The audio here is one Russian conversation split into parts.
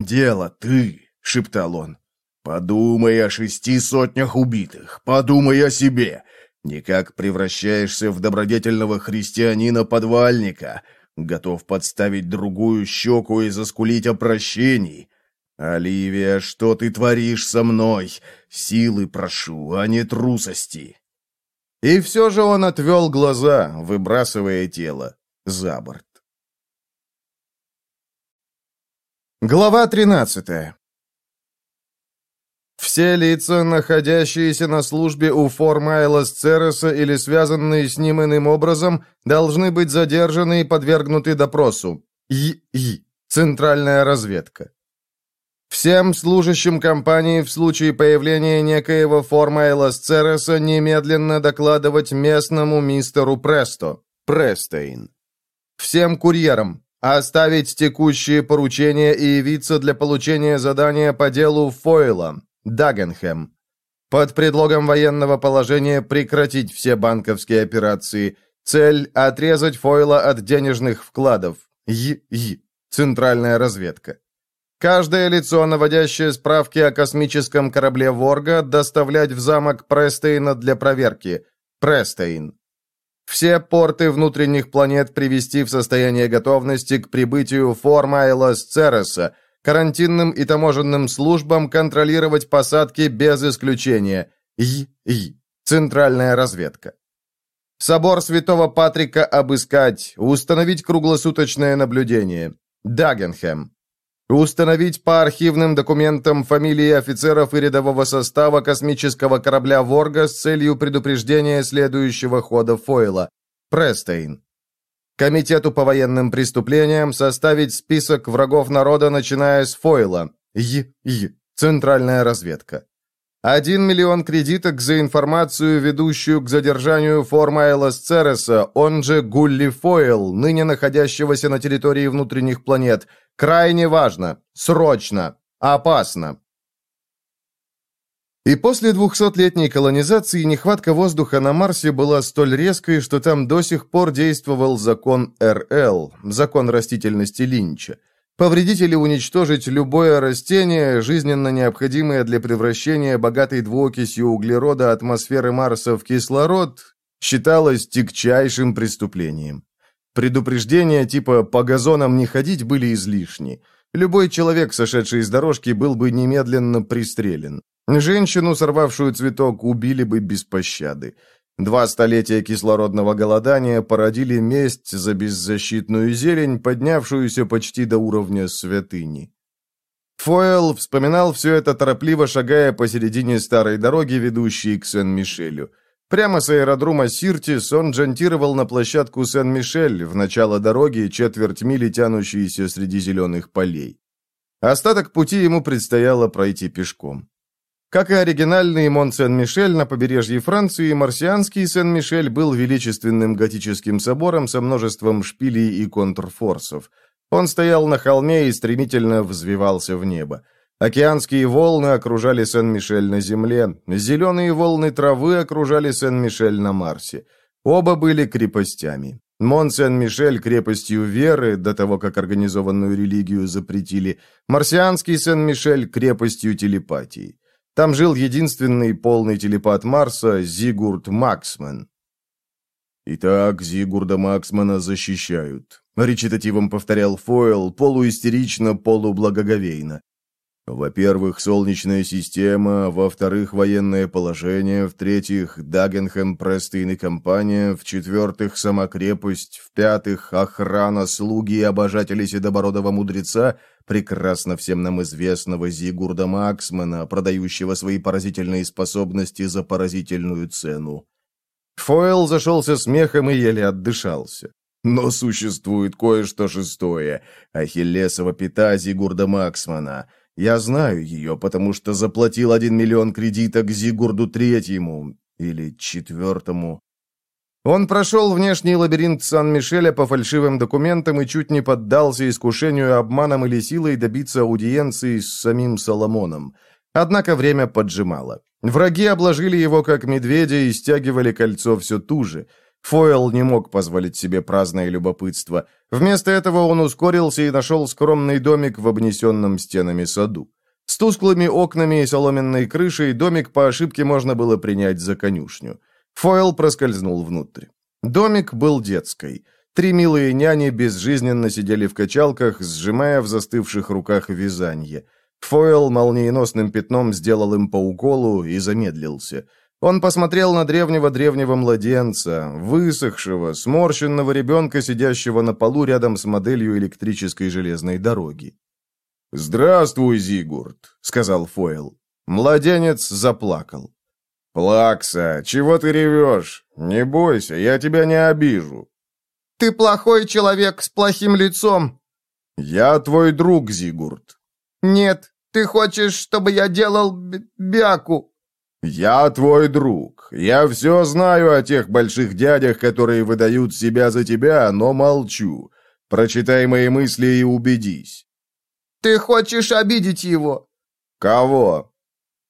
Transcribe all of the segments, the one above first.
дело ты», — шептал он. «Подумай о шести сотнях убитых, подумай о себе. Никак превращаешься в добродетельного христианина-подвальника, готов подставить другую щеку и заскулить о прощении. Оливия, что ты творишь со мной? Силы прошу, а не трусости». И все же он отвел глаза, выбрасывая тело за борт. Глава 13 Все лица, находящиеся на службе у Формайлас Цереса или связанные с ним иным образом, должны быть задержаны и подвергнуты допросу. И-И. Центральная разведка. Всем служащим компании в случае появления некоего Формайлас Цереса немедленно докладывать местному мистеру Престо, Престейн. Всем курьерам, Оставить текущие поручения и явиться для получения задания по делу Фойла, Дагенхэм. Под предлогом военного положения прекратить все банковские операции. Цель – отрезать Фойла от денежных вкладов. Й-Й. Центральная разведка. Каждое лицо, наводящее справки о космическом корабле Ворга, доставлять в замок Престейна для проверки. Престейн. Все порты внутренних планет привести в состояние готовности к прибытию Формайлас Цереса, карантинным и таможенным службам контролировать посадки без исключения. И-И. Центральная разведка. Собор Святого Патрика обыскать, установить круглосуточное наблюдение. Дагенхэм. Установить по архивным документам фамилии офицеров и рядового состава космического корабля «Ворга» с целью предупреждения следующего хода Фойла. Престейн. Комитету по военным преступлениям составить список врагов народа, начиная с Фойла. Й-Й. Центральная разведка. Один миллион кредиток за информацию, ведущую к задержанию Формайла Сцереса, он же Гулли Фойл, ныне находящегося на территории внутренних планет. Крайне важно, срочно, опасно. И после двухсотлетней колонизации нехватка воздуха на Марсе была столь резкой, что там до сих пор действовал закон РЛ, закон растительности Линча. Повредить или уничтожить любое растение, жизненно необходимое для превращения богатой двуокисью углерода атмосферы Марса в кислород, считалось тягчайшим преступлением. Предупреждения типа «по газонам не ходить» были излишни. Любой человек, сошедший с дорожки, был бы немедленно пристрелен. Женщину, сорвавшую цветок, убили бы без пощады. Два столетия кислородного голодания породили месть за беззащитную зелень, поднявшуюся почти до уровня святыни. Фойл вспоминал все это торопливо, шагая посередине старой дороги, ведущей к Сен-Мишелю. Прямо с аэродрома Сиртис он джантировал на площадку Сен-Мишель, в начало дороги, четверть мили тянущиеся среди зеленых полей. Остаток пути ему предстояло пройти пешком. Как и оригинальный Мон-Сен-Мишель на побережье Франции, марсианский Сен-Мишель был величественным готическим собором со множеством шпилей и контрфорсов. Он стоял на холме и стремительно взвивался в небо. Океанские волны окружали Сен-Мишель на Земле, зеленые волны травы окружали Сен-Мишель на Марсе. Оба были крепостями. Мон-Сен-Мишель крепостью веры, до того, как организованную религию запретили, марсианский Сен-Мишель крепостью телепатии. Там жил единственный полный телепат Марса Зигурд Максман. «Итак, Зигурда Максмана защищают», — речитативом повторял Фойл, полуистерично, полублагоговейно. Во-первых, Солнечная система, во-вторых, военное положение, в-третьих, Дагенхэм, Престейн и компания, в-четвертых, сама крепость, в-пятых, охрана, слуги и обожатели седобородого мудреца, прекрасно всем нам известного Зигурда Максмана, продающего свои поразительные способности за поразительную цену. Фойл зашелся смехом и еле отдышался. Но существует кое-что шестое. Ахиллесова пята Зигурда Максмана — я знаю ее, потому что заплатил один миллион кредиток Зигурду Третьему или Четвертому. Он прошел внешний лабиринт Сан-Мишеля по фальшивым документам и чуть не поддался искушению обманом или силой добиться аудиенции с самим Соломоном. Однако время поджимало. Враги обложили его как медведя и стягивали кольцо все туже. Фойл не мог позволить себе праздное любопытство. Вместо этого он ускорился и нашел скромный домик в обнесенном стенами саду. С тусклыми окнами и соломенной крышей домик по ошибке можно было принять за конюшню. Фойл проскользнул внутрь. Домик был детской. Три милые няни безжизненно сидели в качалках, сжимая в застывших руках вязанье. Фойл молниеносным пятном сделал им по уколу и замедлился. Он посмотрел на древнего-древнего младенца, высохшего, сморщенного ребенка, сидящего на полу рядом с моделью электрической железной дороги. «Здравствуй, Зигурд», — сказал Фойл. Младенец заплакал. «Плакса, чего ты ревешь? Не бойся, я тебя не обижу». «Ты плохой человек с плохим лицом». «Я твой друг, Зигурд». «Нет, ты хочешь, чтобы я делал бяку». «Я твой друг. Я все знаю о тех больших дядях, которые выдают себя за тебя, но молчу. Прочитай мои мысли и убедись». «Ты хочешь обидеть его?» «Кого?»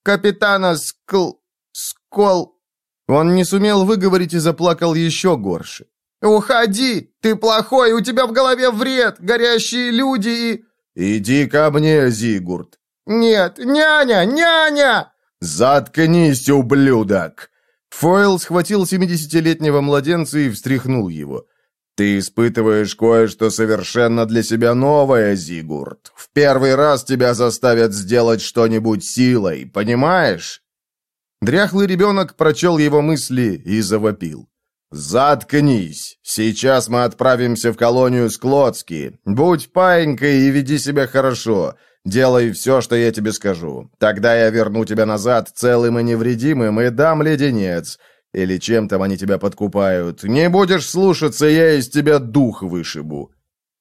«Капитана Скл... Скол...» Он не сумел выговорить и заплакал еще горше. «Уходи! Ты плохой, у тебя в голове вред, горящие люди и...» «Иди ко мне, Зигурд!» «Нет, няня, няня!» «Заткнись, ублюдок!» Фойл схватил семидесятилетнего младенца и встряхнул его. «Ты испытываешь кое-что совершенно для себя новое, Зигурд. В первый раз тебя заставят сделать что-нибудь силой, понимаешь?» Дряхлый ребенок прочел его мысли и завопил. «Заткнись! Сейчас мы отправимся в колонию Склодски. Будь паинькой и веди себя хорошо. Делай все, что я тебе скажу. Тогда я верну тебя назад целым и невредимым и дам леденец. Или чем там они тебя подкупают. Не будешь слушаться, я из тебя дух вышибу».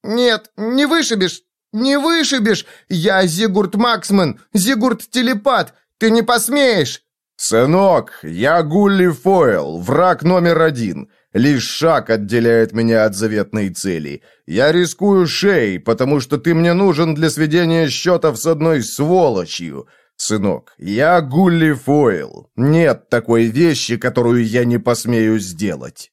«Нет, не вышибешь! Не вышибешь! Я Зигурд Максман, Зигурд Телепат! Ты не посмеешь!» «Сынок, я Гулли Фойл, враг номер один. Лишь шаг отделяет меня от заветной цели. Я рискую шеей, потому что ты мне нужен для сведения счетов с одной сволочью. Сынок, я Гулли Фойл. Нет такой вещи, которую я не посмею сделать».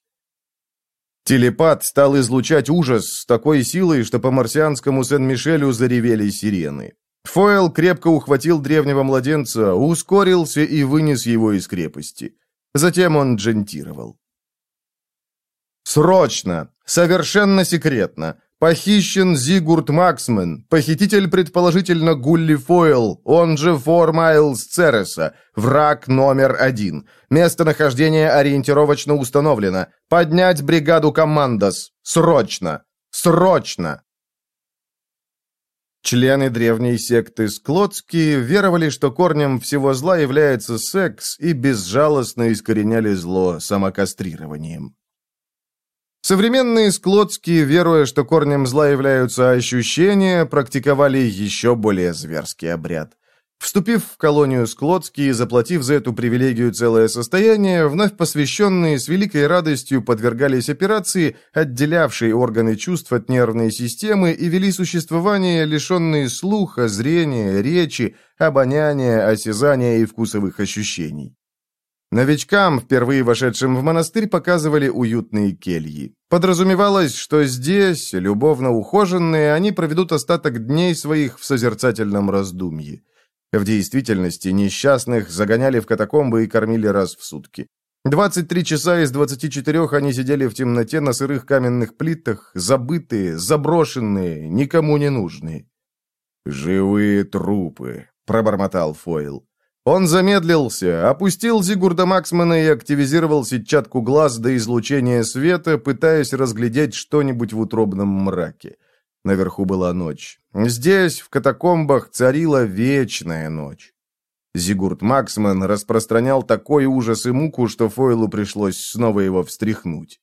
Телепат стал излучать ужас с такой силой, что по марсианскому Сен-Мишелю заревели сирены. Фойл крепко ухватил древнего младенца, ускорился и вынес его из крепости. Затем он джентировал. «Срочно! Совершенно секретно! Похищен Зигурд Максмен, похититель предположительно Гулли Фойл, он же Фор Майлз Цереса, враг номер один. Местонахождение ориентировочно установлено. Поднять бригаду Командос! Срочно! Срочно!» Члены древней секты Склотские веровали, что корнем всего зла является секс, и безжалостно искореняли зло самокастрированием. Современные Склотские, веруя, что корнем зла являются ощущения, практиковали еще более зверский обряд. Вступив в колонию Склодский и заплатив за эту привилегию целое состояние, вновь посвященные с великой радостью подвергались операции, отделявшей органы чувств от нервной системы и вели существование, лишенные слуха, зрения, речи, обоняния, осязания и вкусовых ощущений. Новичкам, впервые вошедшим в монастырь, показывали уютные кельи. Подразумевалось, что здесь, любовно ухоженные, они проведут остаток дней своих в созерцательном раздумье. В действительности несчастных загоняли в катакомбы и кормили раз в сутки. 23 часа из 24 они сидели в темноте на сырых каменных плитах, забытые, заброшенные, никому не нужные. «Живые трупы», — пробормотал Фойл. Он замедлился, опустил Зигурда Максмана и активизировал сетчатку глаз до излучения света, пытаясь разглядеть что-нибудь в утробном мраке. Наверху была ночь. Здесь, в катакомбах, царила вечная ночь. Зигурд Максман распространял такой ужас и муку, что Фойлу пришлось снова его встряхнуть.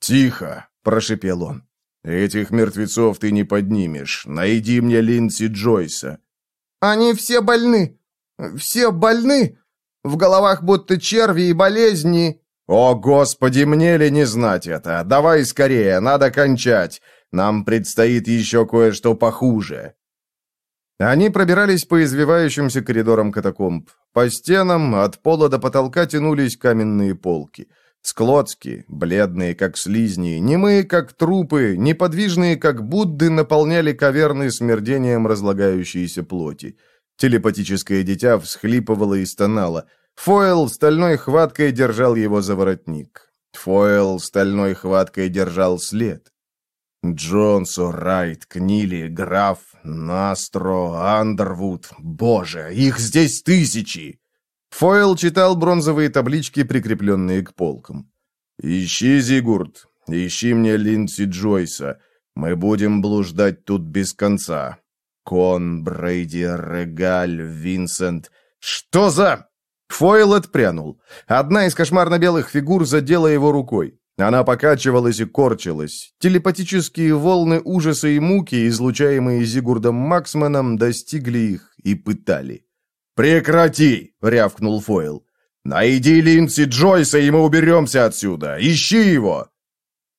«Тихо!» – прошепел он. «Этих мертвецов ты не поднимешь. Найди мне Линдси Джойса». «Они все больны! Все больны! В головах будто черви и болезни!» «О, Господи, мне ли не знать это? Давай скорее, надо кончать. Нам предстоит еще кое-что похуже». Они пробирались по извивающимся коридорам катакомб. По стенам от пола до потолка тянулись каменные полки. Склоцки, бледные как слизни, немые как трупы, неподвижные как Будды, наполняли каверны смердением разлагающейся плоти. Телепатическое дитя всхлипывало и стонало. Фойл стальной хваткой держал его за воротник. Фойл стальной хваткой держал след. Джонсо, Райт, Книли, Граф, Настро, Андервуд. Боже, их здесь тысячи! Фойл читал бронзовые таблички, прикрепленные к полкам. «Ищи, Зигурд, ищи мне Линдси Джойса. Мы будем блуждать тут без конца. Кон, Брейди, Регаль, Винсент. Что за...» Фойл отпрянул. Одна из кошмарно-белых фигур задела его рукой. Она покачивалась и корчилась. Телепатические волны ужаса и муки, излучаемые Зигурдом Максманом, достигли их и пытали. «Прекрати!» — рявкнул Фойл. «Найди Линдси Джойса, и мы уберемся отсюда! Ищи его!»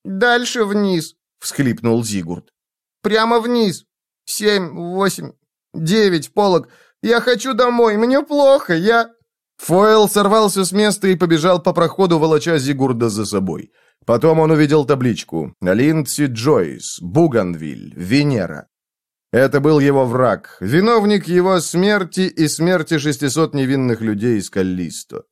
«Дальше вниз!» — всхлипнул Зигурд. «Прямо вниз! Семь, восемь, девять полок! Я хочу домой! Мне плохо! Я...» Фойл сорвался с места и побежал по проходу, волоча Зигурда за собой. Потом он увидел табличку «Линдси Джойс, Буганвиль, Венера». Это был его враг, виновник его смерти и смерти 600 невинных людей из Каллисто.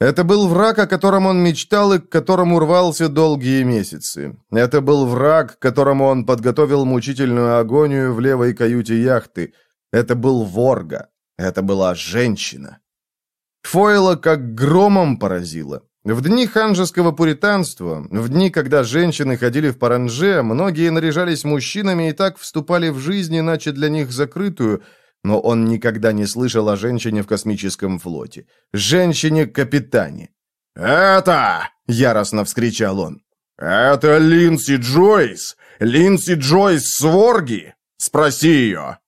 Это был враг, о котором он мечтал и к которому рвался долгие месяцы. Это был враг, которому он подготовил мучительную агонию в левой каюте яхты. Это был Ворга. Это была женщина. Фойла как громом поразила. В дни ханжеского пуританства, в дни, когда женщины ходили в паранже, многие наряжались мужчинами и так вступали в жизнь, иначе для них закрытую, но он никогда не слышал о женщине в космическом флоте. Женщине-капитане. «Это!» — яростно вскричал он. «Это Линси Джойс! Линси Джойс Сворги! Спроси ее!»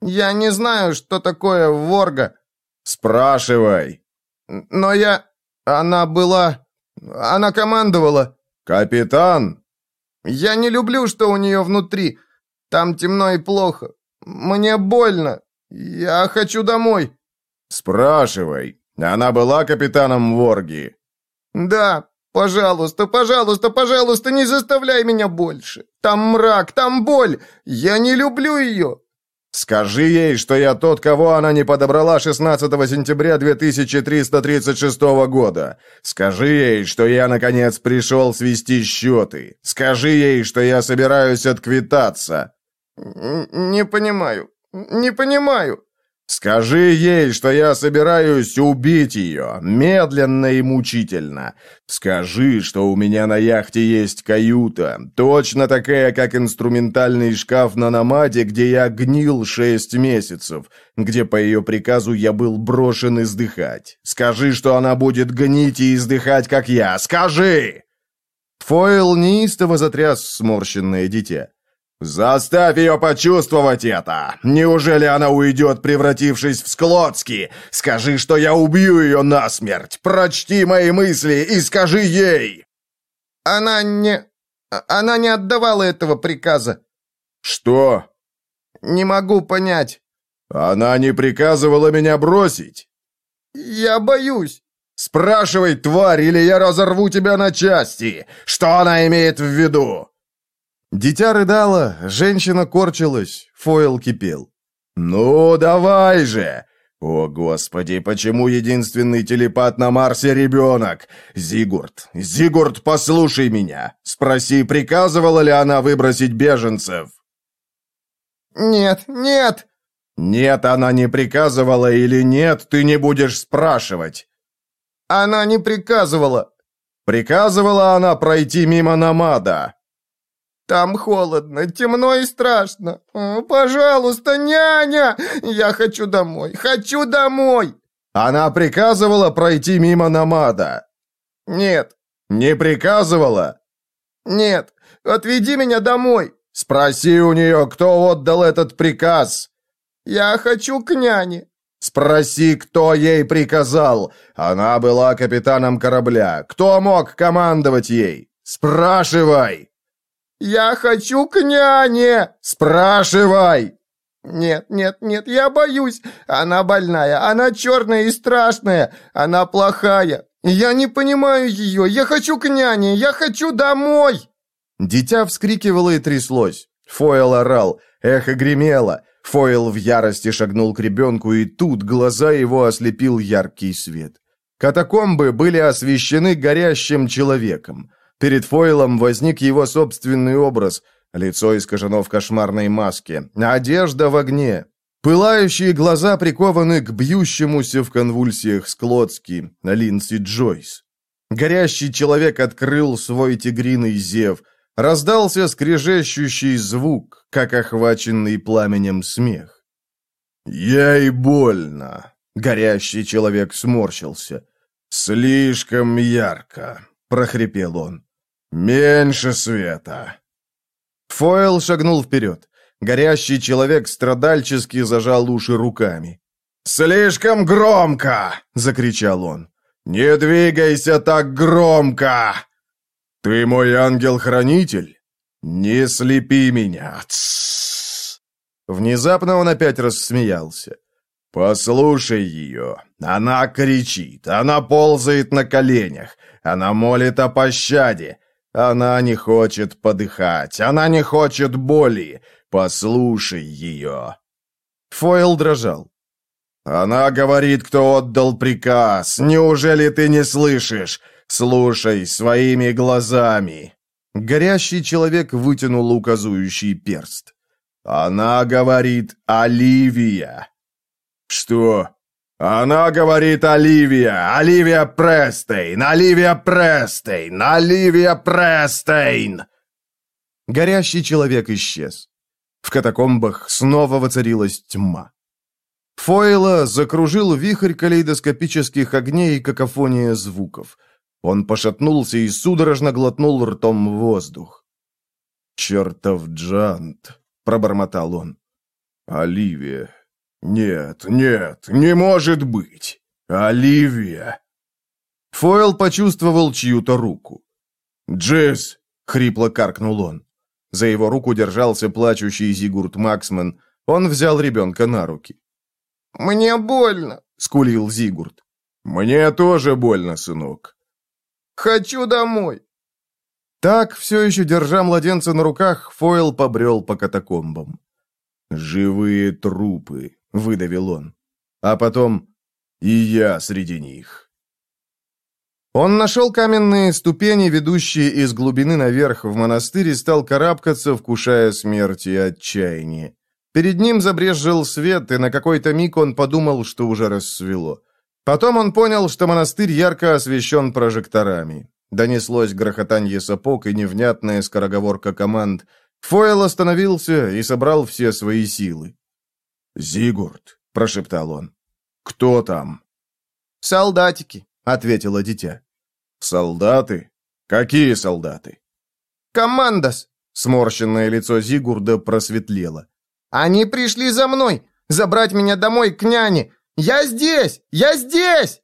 «Я не знаю, что такое Ворга». «Спрашивай». «Но я...» Она была... Она командовала. Капитан? Я не люблю, что у нее внутри. Там темно и плохо. Мне больно. Я хочу домой. Спрашивай. Она была капитаном Ворги? Да. Пожалуйста, пожалуйста, пожалуйста, не заставляй меня больше. Там мрак, там боль. Я не люблю ее. Скажи ей, что я тот, кого она не подобрала 16 сентября 2336 года. Скажи ей, что я, наконец, пришел свести счеты. Скажи ей, что я собираюсь отквитаться». «Не понимаю. Не понимаю». Скажи ей, что я собираюсь убить ее, медленно и мучительно. Скажи, что у меня на яхте есть каюта, точно такая, как инструментальный шкаф на Намаде, где я гнил шесть месяцев, где по ее приказу я был брошен издыхать. Скажи, что она будет гнить и издыхать, как я. Скажи!» Фойл неистово затряс сморщенное дитя. «Заставь ее почувствовать это! Неужели она уйдет, превратившись в Склоцки? Скажи, что я убью ее насмерть! Прочти мои мысли и скажи ей!» «Она не... она не отдавала этого приказа». «Что?» «Не могу понять». «Она не приказывала меня бросить?» «Я боюсь». «Спрашивай, тварь, или я разорву тебя на части! Что она имеет в виду?» Дитя рыдало, женщина корчилась, фойл кипел. «Ну, давай же!» «О, Господи, почему единственный телепат на Марсе ребенок? Зигурд, Зигурд, послушай меня. Спроси, приказывала ли она выбросить беженцев?» «Нет, нет!» «Нет, она не приказывала или нет, ты не будешь спрашивать». «Она не приказывала». «Приказывала она пройти мимо Намада». Там холодно, темно и страшно. Пожалуйста, няня! Я хочу домой, хочу домой!» Она приказывала пройти мимо Намада. «Нет». «Не приказывала?» «Нет. Отведи меня домой». «Спроси у нее, кто отдал этот приказ». «Я хочу к няне». «Спроси, кто ей приказал. Она была капитаном корабля. Кто мог командовать ей? Спрашивай!» «Я хочу к няне!» «Спрашивай!» «Нет, нет, нет, я боюсь. Она больная, она черная и страшная, она плохая. Я не понимаю ее! Я хочу к няне! Я хочу домой!» Дитя вскрикивало и тряслось. Фойл орал, эхо гремело. Фойл в ярости шагнул к ребенку, и тут глаза его ослепил яркий свет. Катакомбы были освещены горящим человеком. Перед Фойлом возник его собственный образ, лицо искажено в кошмарной маске, одежда в огне. Пылающие глаза прикованы к бьющемуся в конвульсиях Склотски, Линдси Джойс. Горящий человек открыл свой тигриный зев, раздался скрежещущий звук, как охваченный пламенем смех. «Ей больно!» — горящий человек сморщился. «Слишком ярко!» — прохрипел он. «Меньше света!» Фойл шагнул вперед. Горящий человек страдальчески зажал уши руками. «Слишком громко!» — закричал он. «Не двигайся так громко!» «Ты мой ангел-хранитель? Не слепи меня!» Тссс. Внезапно он опять рассмеялся. «Послушай ее. Она кричит, она ползает на коленях, она молит о пощаде. Она не хочет подыхать, она не хочет боли. Послушай ее». Фойл дрожал. «Она говорит, кто отдал приказ. Неужели ты не слышишь? Слушай своими глазами». Горящий человек вытянул указующий перст. «Она говорит Оливия». «Что?» «Она говорит Оливия! Оливия Престейн! Оливия Престейн! Оливия Престейн!» Горящий человек исчез. В катакомбах снова воцарилась тьма. Фойла закружил вихрь калейдоскопических огней и какофония звуков. Он пошатнулся и судорожно глотнул ртом воздух. «Чертов Джант!» — пробормотал он. «Оливия, «Нет, нет, не может быть! Оливия!» Фойл почувствовал чью-то руку. «Джесс!» — хрипло каркнул он. За его руку держался плачущий Зигурд Максман. Он взял ребенка на руки. «Мне больно!» — скулил Зигурд. «Мне тоже больно, сынок». «Хочу домой!» Так, все еще держа младенца на руках, Фойл побрел по катакомбам. «Живые трупы», — выдавил он. А потом «И я среди них». Он нашел каменные ступени, ведущие из глубины наверх в монастырь, и стал карабкаться, вкушая смерть и отчаяние. Перед ним забрезжил свет, и на какой-то миг он подумал, что уже рассвело. Потом он понял, что монастырь ярко освещен прожекторами. Донеслось грохотанье сапог и невнятная скороговорка команд. Фойл остановился и собрал все свои силы. «Зигурд», — прошептал он, — «кто там?» «Солдатики», — ответило дитя. «Солдаты? Какие солдаты?» «Командос», — сморщенное лицо Зигурда просветлело. «Они пришли за мной, забрать меня домой к няне. Я здесь! Я здесь!»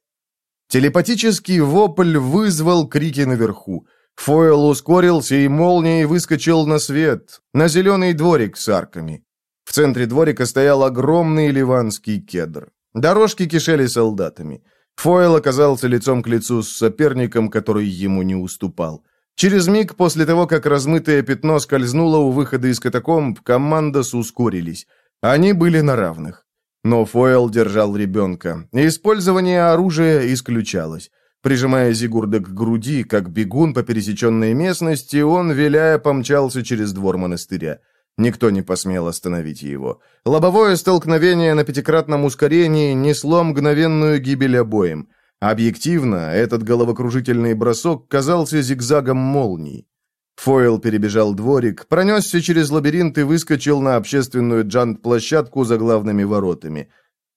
Телепатический вопль вызвал крики наверху. Фойл ускорился и молнией выскочил на свет, на зеленый дворик с арками. В центре дворика стоял огромный ливанский кедр. Дорожки кишели солдатами. Фойл оказался лицом к лицу с соперником, который ему не уступал. Через миг после того, как размытое пятно скользнуло у выхода из катакомб, командос ускорились. Они были на равных. Но Фойл держал ребенка. Использование оружия исключалось. Прижимая Зигурда к груди, как бегун по пересеченной местности, он, виляя, помчался через двор монастыря. Никто не посмел остановить его. Лобовое столкновение на пятикратном ускорении несло мгновенную гибель обоим. Объективно, этот головокружительный бросок казался зигзагом молний. Фойл перебежал дворик, пронесся через лабиринт и выскочил на общественную джант-площадку за главными воротами.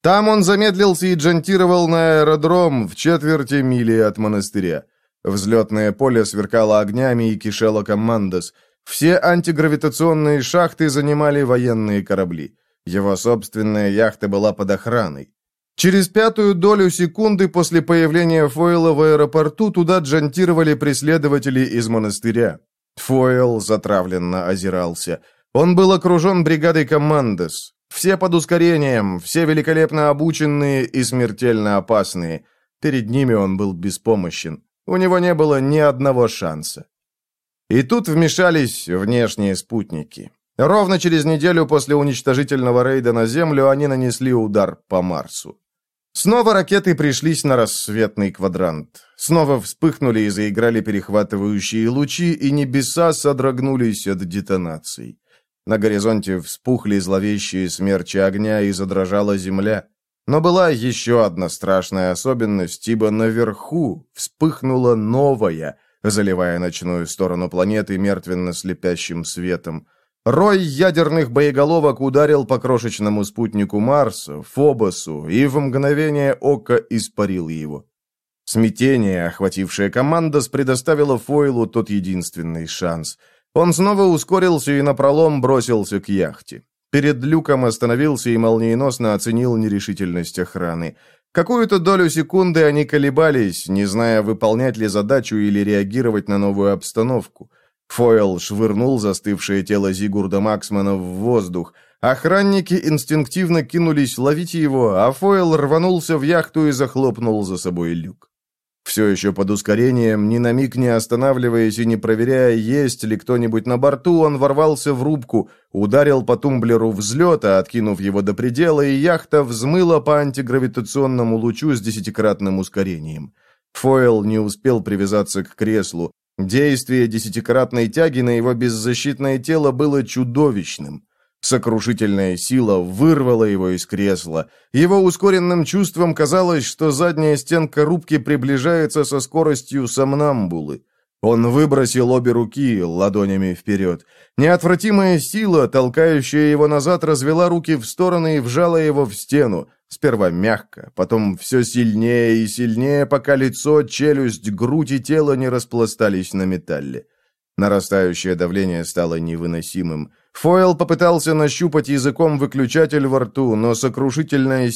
Там он замедлился и джантировал на аэродром в четверти мили от монастыря. Взлетное поле сверкало огнями и кишело командос – все антигравитационные шахты занимали военные корабли. Его собственная яхта была под охраной. Через пятую долю секунды после появления Фойла в аэропорту туда джантировали преследователи из монастыря. Фойл затравленно озирался. Он был окружен бригадой командос. Все под ускорением, все великолепно обученные и смертельно опасные. Перед ними он был беспомощен. У него не было ни одного шанса. И тут вмешались внешние спутники. Ровно через неделю после уничтожительного рейда на Землю они нанесли удар по Марсу. Снова ракеты пришлись на рассветный квадрант. Снова вспыхнули и заиграли перехватывающие лучи, и небеса содрогнулись от детонаций. На горизонте вспухли зловещие смерчи огня, и задрожала земля. Но была еще одна страшная особенность, ибо наверху вспыхнула новая, заливая ночную сторону планеты мертвенно-слепящим светом. Рой ядерных боеголовок ударил по крошечному спутнику Марса, Фобосу, и в мгновение ока испарил его. Смятение, охватившее командос, предоставило Фойлу тот единственный шанс. Он снова ускорился и напролом бросился к яхте. Перед люком остановился и молниеносно оценил нерешительность охраны. Какую-то долю секунды они колебались, не зная, выполнять ли задачу или реагировать на новую обстановку. Фойл швырнул застывшее тело Зигурда Максмана в воздух. Охранники инстинктивно кинулись ловить его, а Фойл рванулся в яхту и захлопнул за собой люк. Все еще под ускорением, ни на миг не останавливаясь и не проверяя, есть ли кто-нибудь на борту, он ворвался в рубку, ударил по тумблеру взлета, откинув его до предела, и яхта взмыла по антигравитационному лучу с десятикратным ускорением. Фойл не успел привязаться к креслу. Действие десятикратной тяги на его беззащитное тело было чудовищным. Сокрушительная сила вырвала его из кресла. Его ускоренным чувством казалось, что задняя стенка рубки приближается со скоростью сомнамбулы. Он выбросил обе руки ладонями вперед. Неотвратимая сила, толкающая его назад, развела руки в стороны и вжала его в стену. Сперва мягко, потом все сильнее и сильнее, пока лицо, челюсть, грудь и тело не распластались на металле. Нарастающее давление стало невыносимым. Фойл попытался нащупать языком выключатель во рту, но сокрушительная